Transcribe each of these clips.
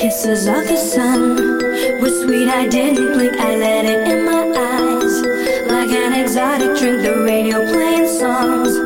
Kisses of the sun were sweet. I didn't blink. I let it in my eyes. Like an exotic drink, the radio playing songs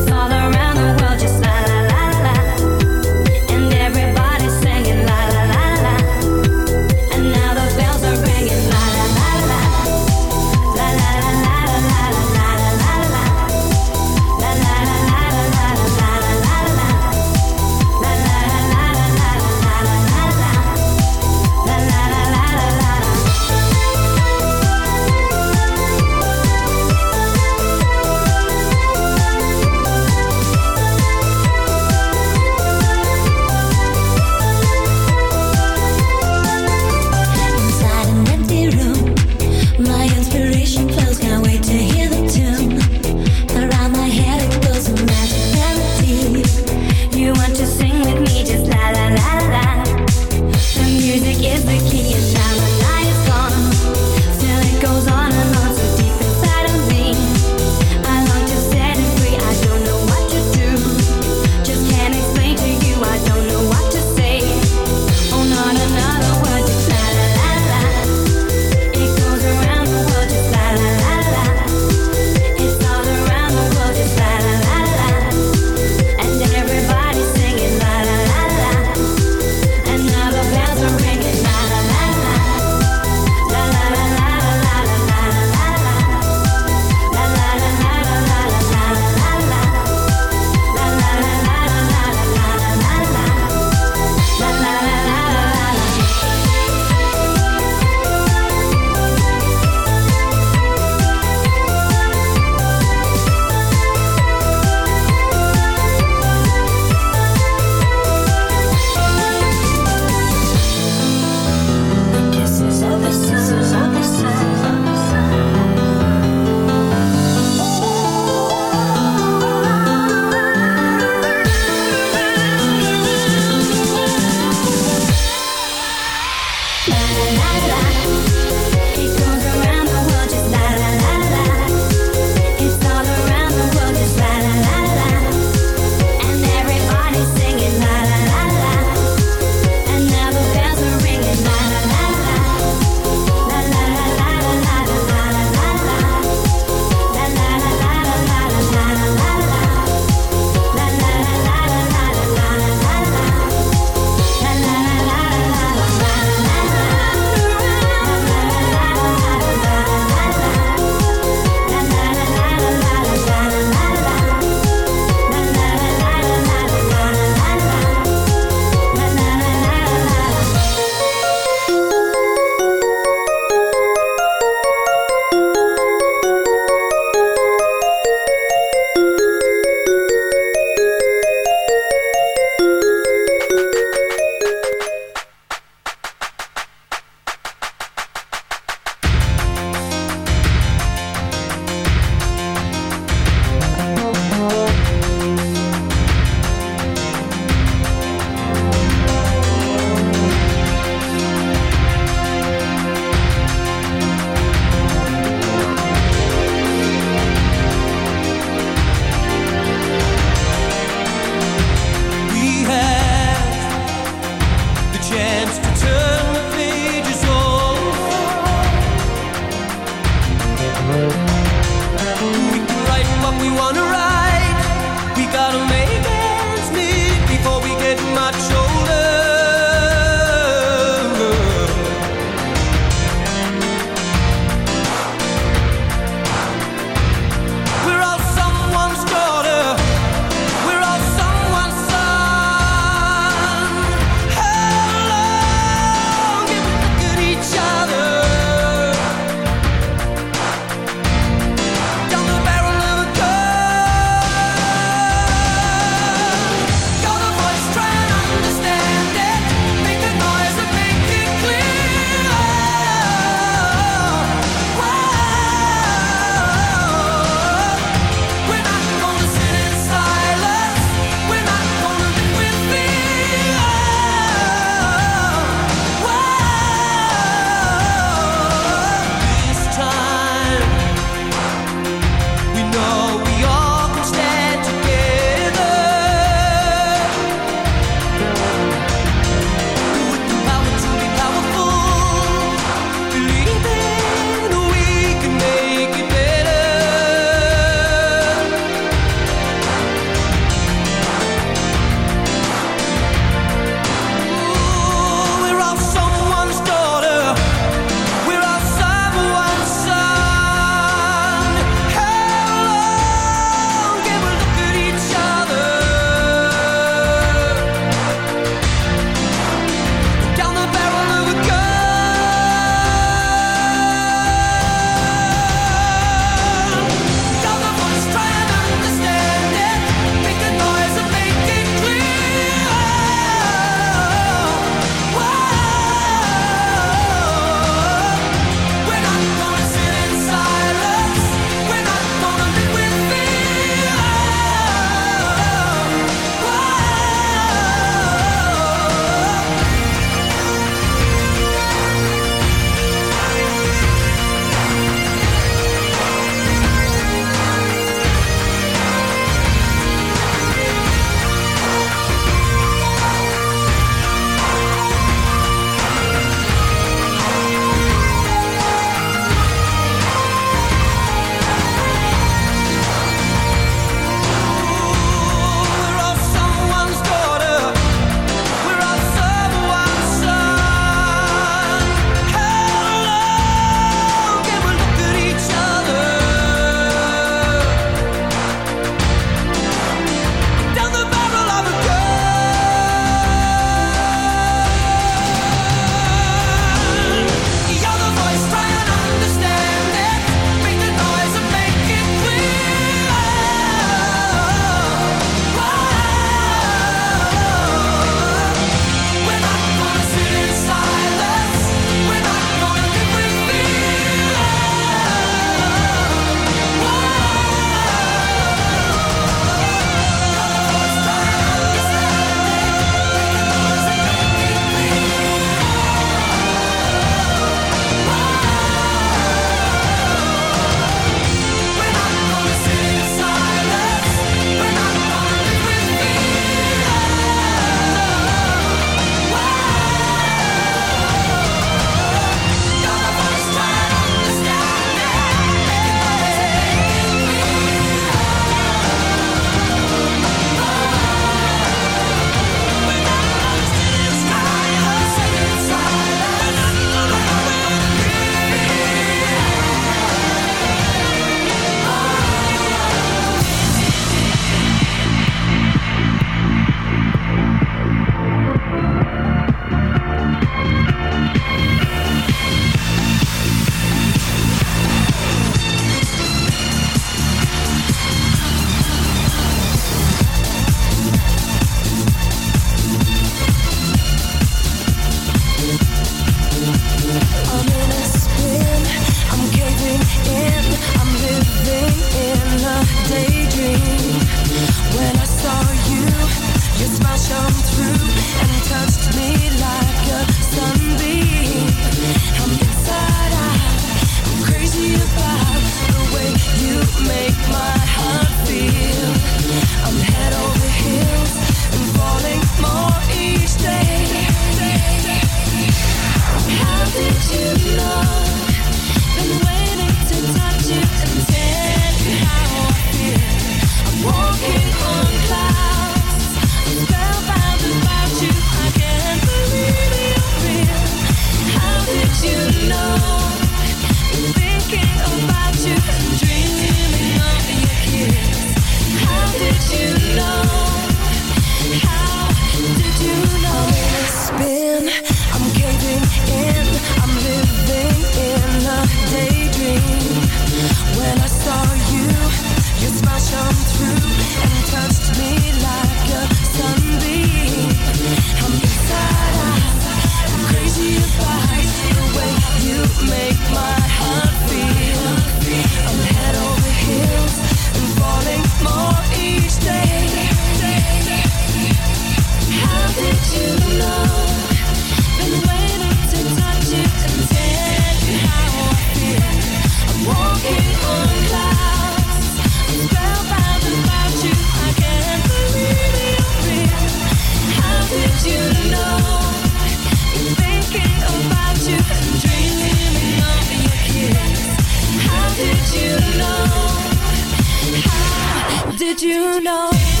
did you know?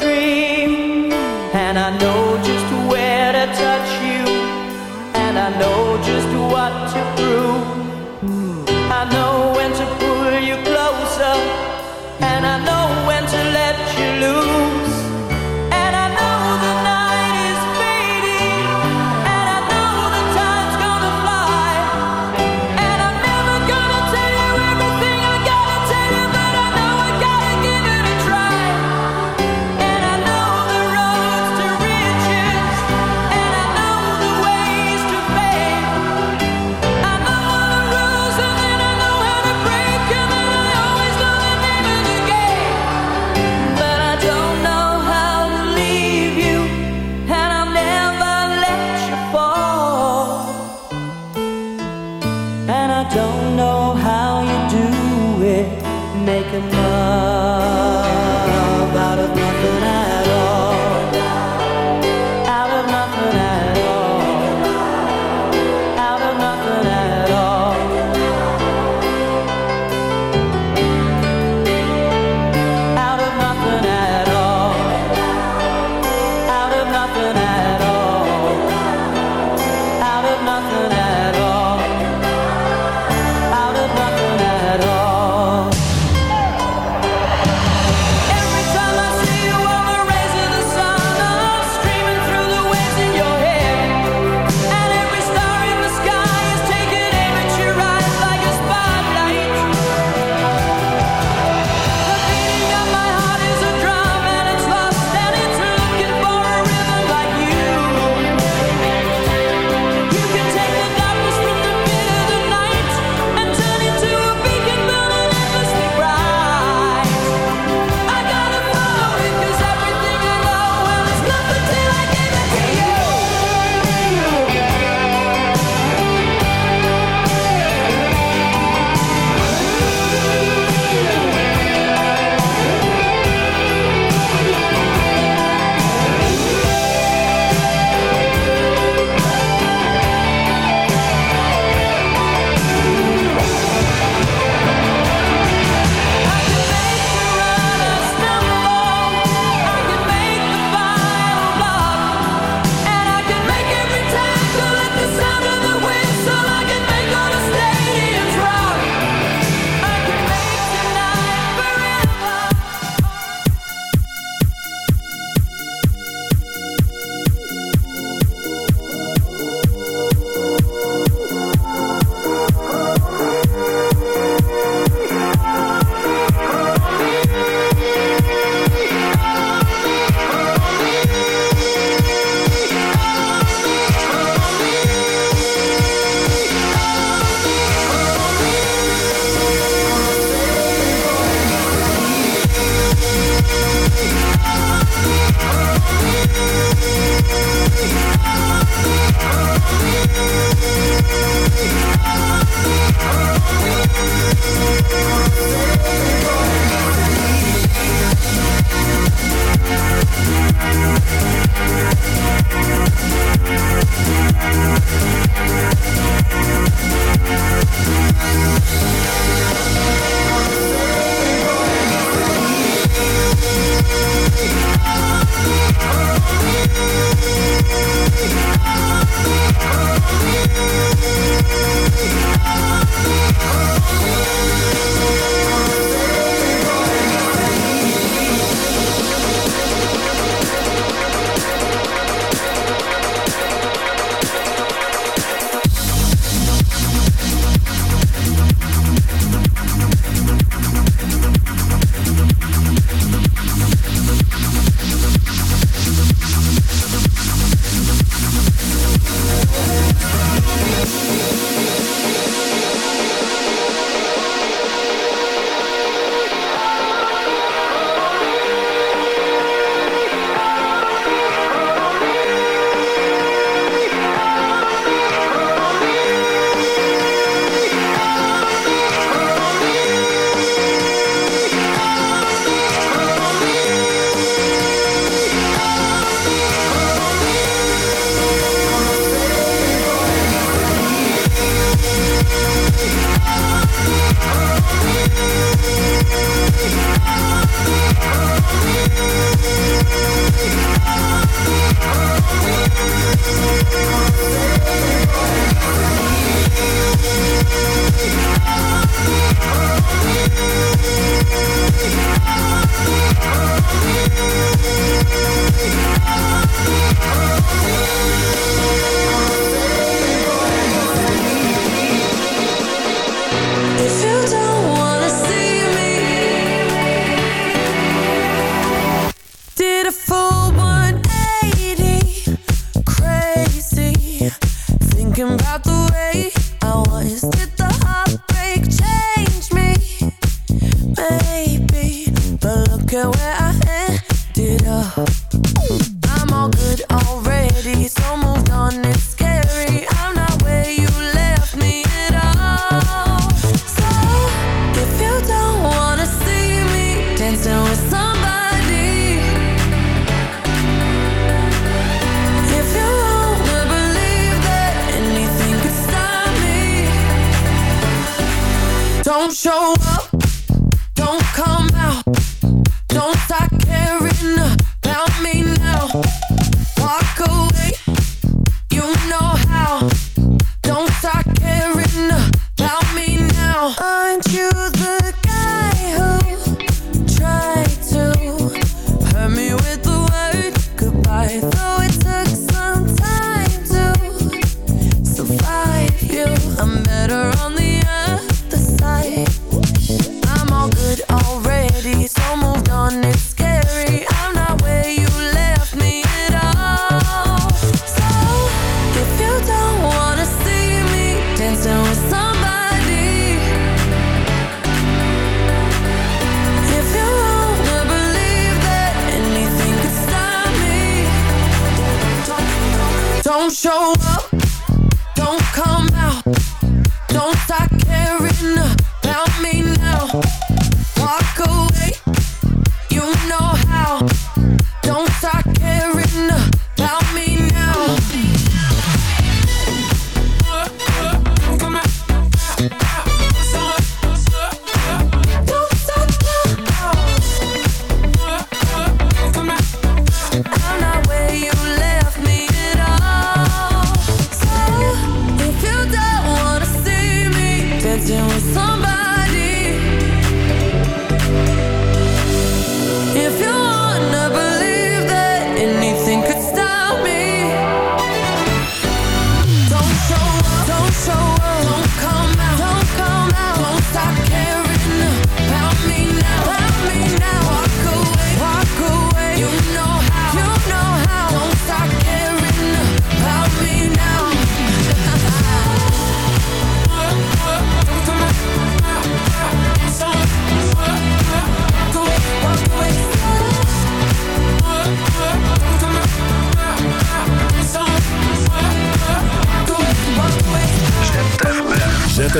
free.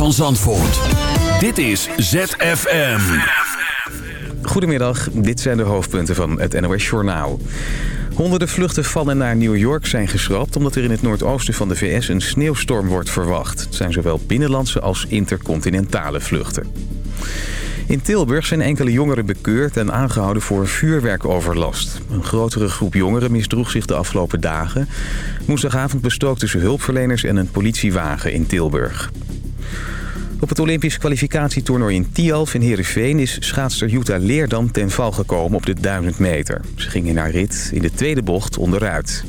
van Zandvoort. Dit is ZFM. Goedemiddag, dit zijn de hoofdpunten van het NOS Journaal. Honderden vluchten van en naar New York zijn geschrapt... omdat er in het noordoosten van de VS een sneeuwstorm wordt verwacht. Het zijn zowel binnenlandse als intercontinentale vluchten. In Tilburg zijn enkele jongeren bekeurd en aangehouden voor vuurwerkoverlast. Een grotere groep jongeren misdroeg zich de afgelopen dagen. Woensdagavond bestookten ze hulpverleners en een politiewagen in Tilburg. Op het Olympisch kwalificatietoernooi in Tialf in Heerenveen... is schaatster Jutta Leerdam ten val gekomen op de 1000 meter. Ze ging in haar rit in de tweede bocht onderuit.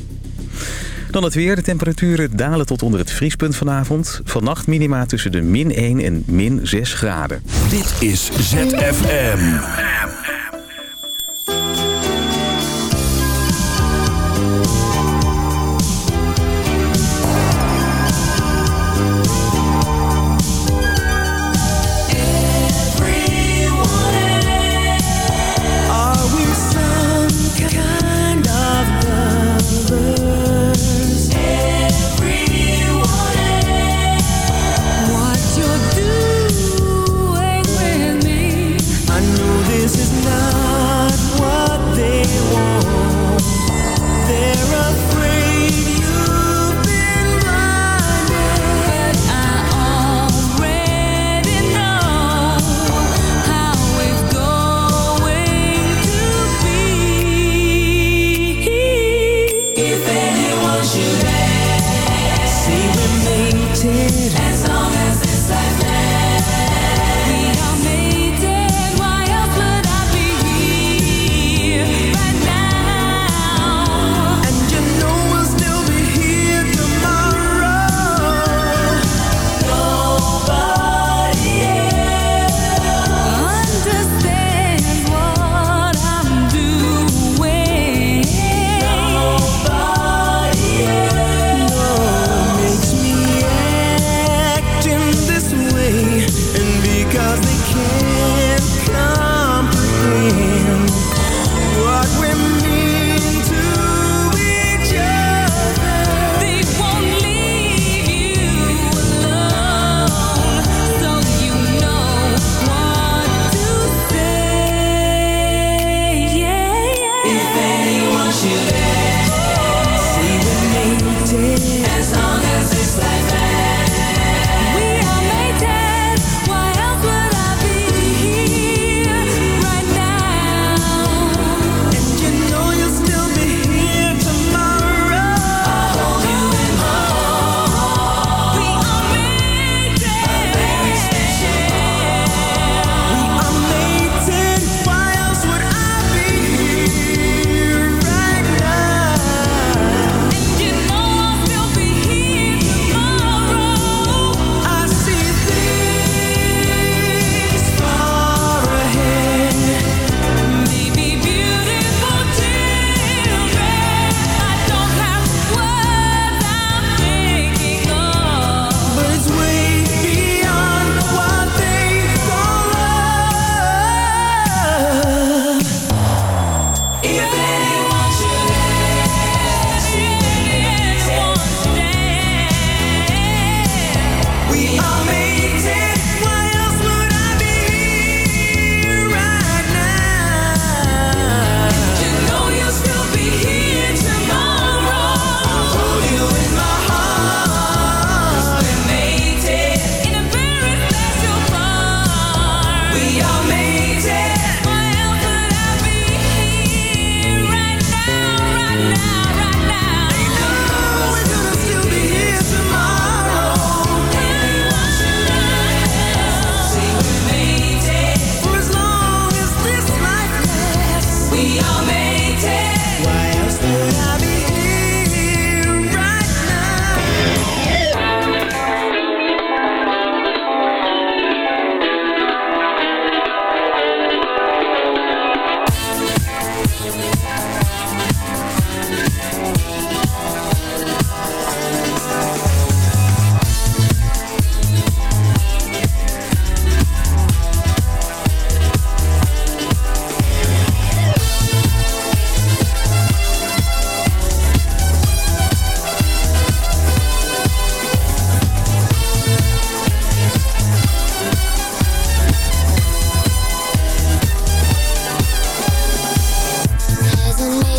Dan het weer. De temperaturen dalen tot onder het vriespunt vanavond. Vannacht minima tussen de min 1 en min 6 graden. Dit is ZFM. the night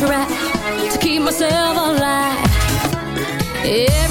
try to keep myself alive. Every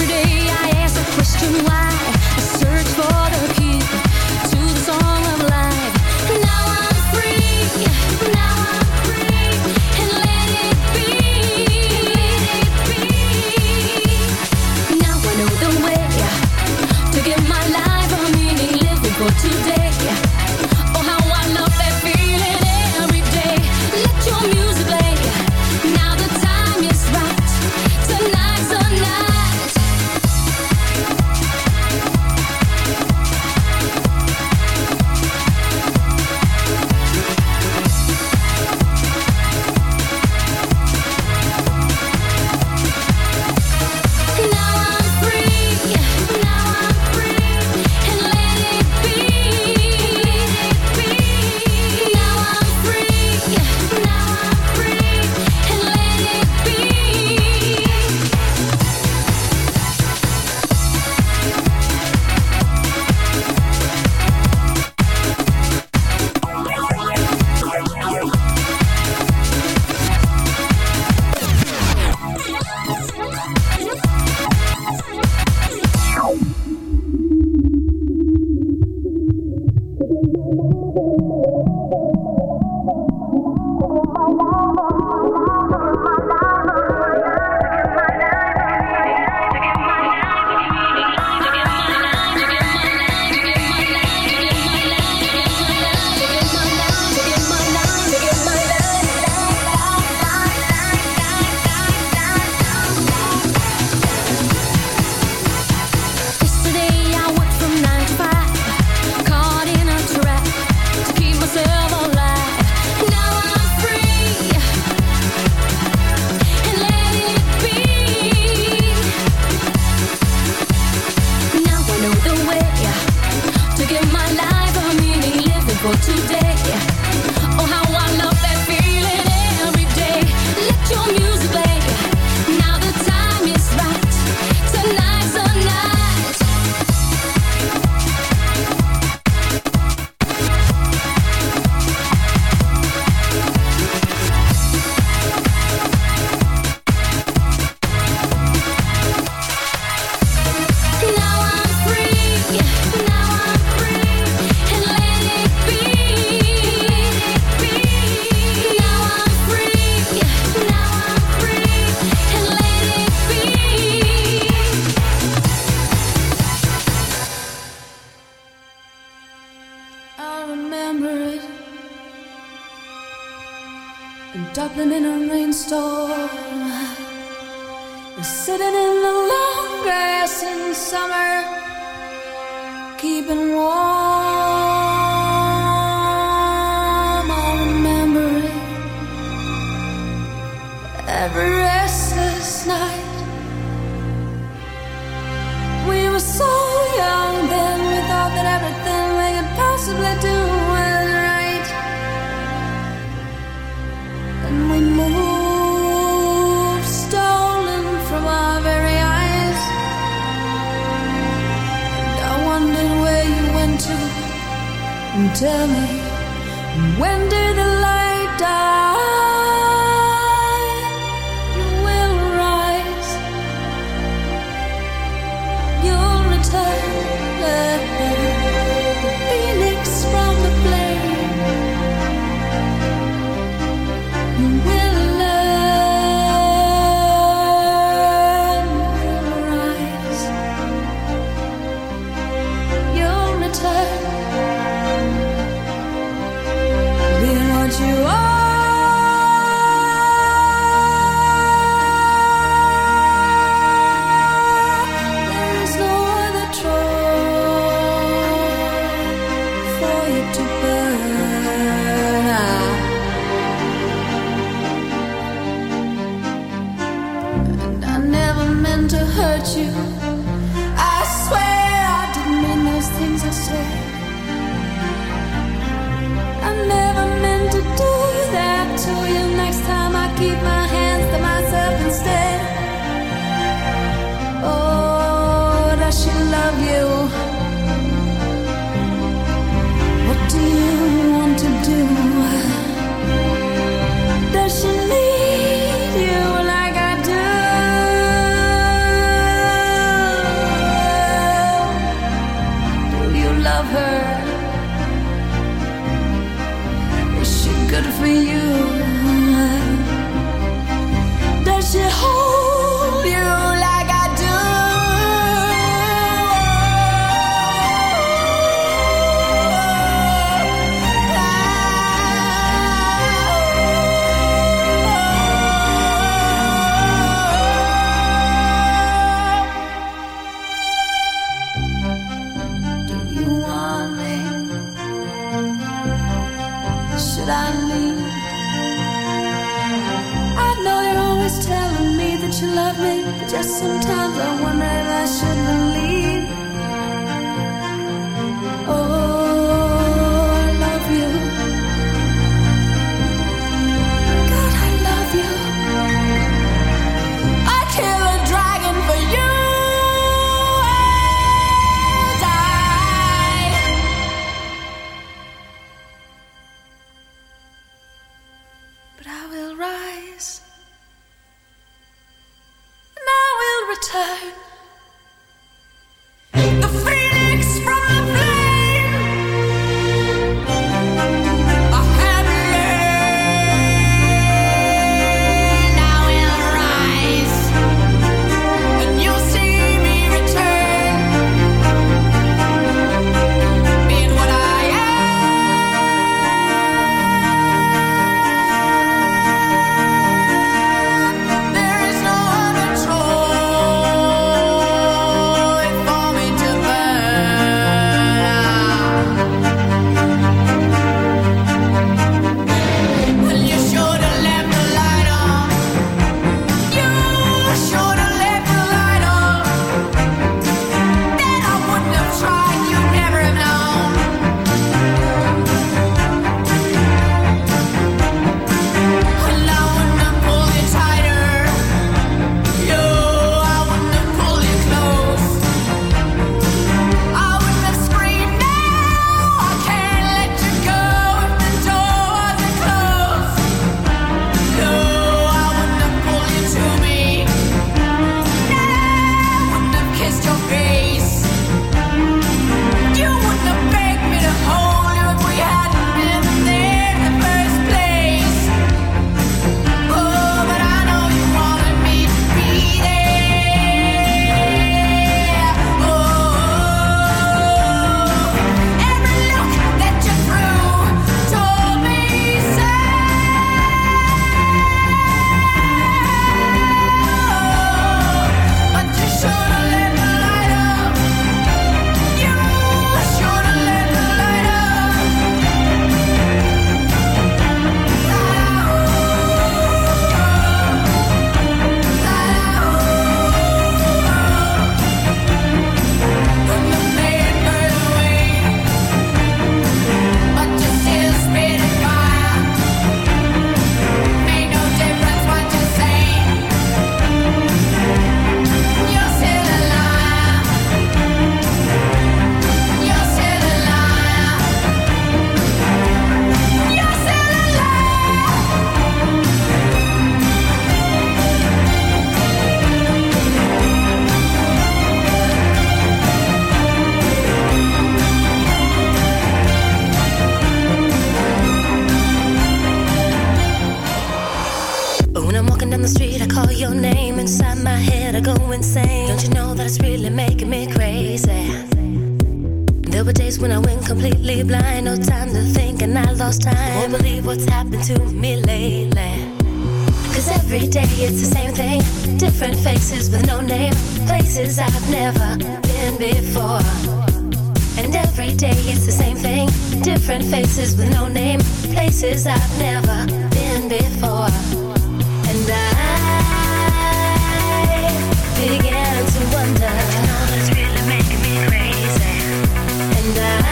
I need. I know you're always telling me that you love me, but just sometimes I wonder if I should believe. Oh. every day it's the same thing. Different faces with no name, places I've never been before. And I began to wonder. You know that's really making me crazy. And I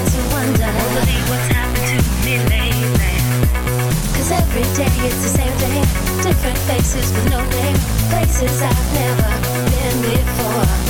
to wonder. what's happened to me lately. 'Cause every day it's the same thing. Different faces with no name, places I've never been before.